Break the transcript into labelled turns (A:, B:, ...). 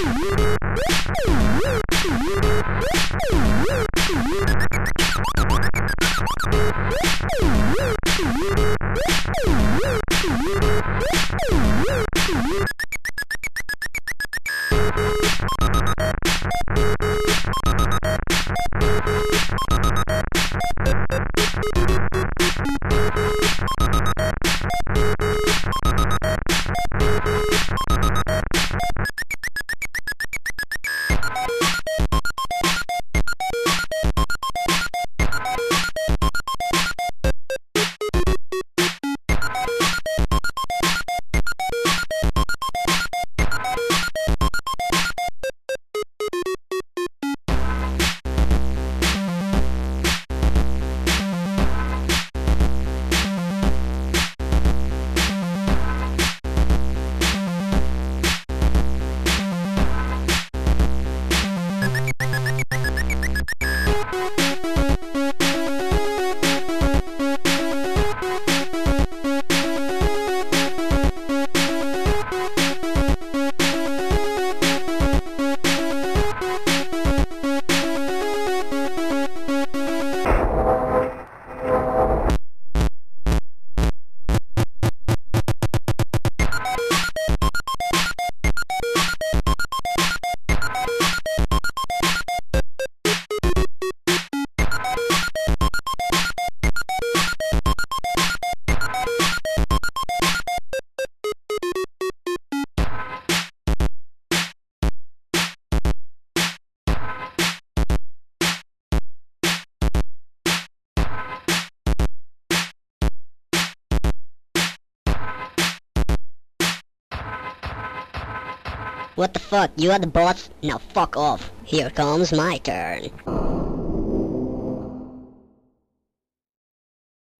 A: you. What the fuck? You are the boss? Now fuck off. Here comes my turn.